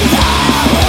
Yeah.